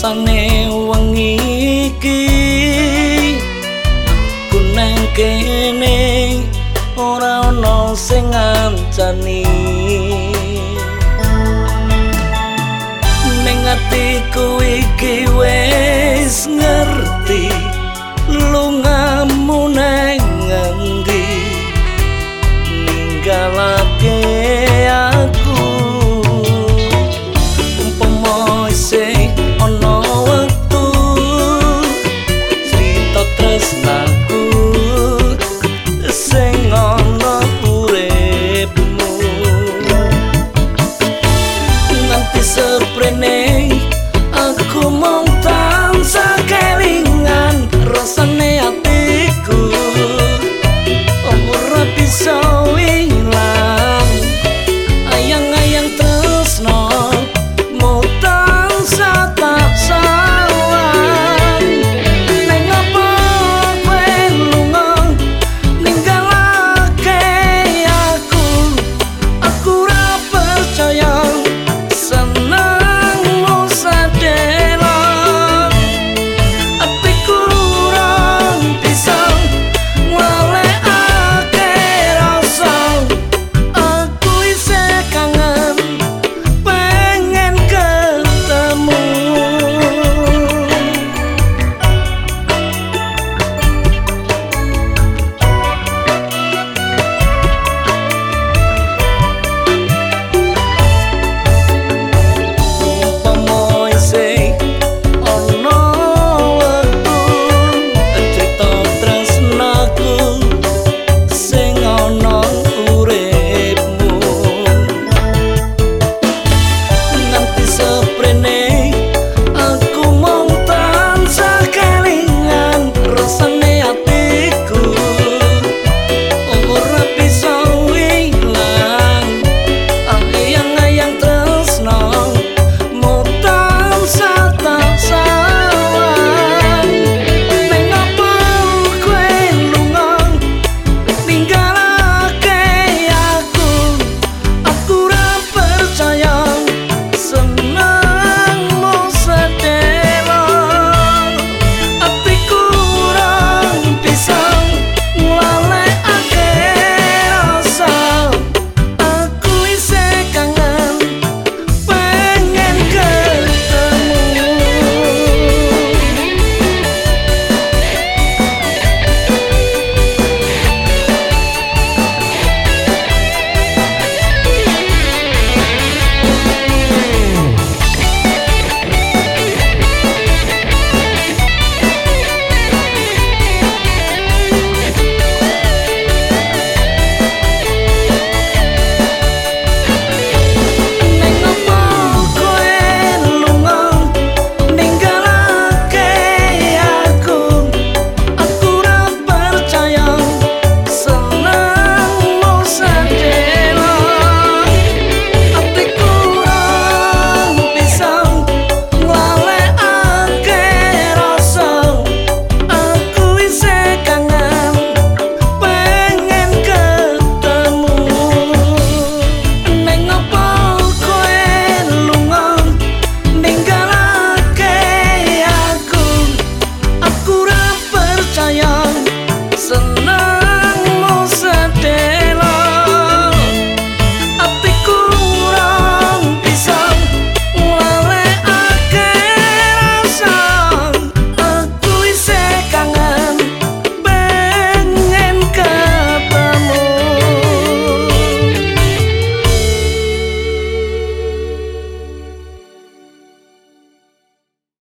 rasane wengi iki. Kunang kene ora ana sing ngancani. Ning atiku iki wis ngerti lungamu nang ngendi. Ninggalan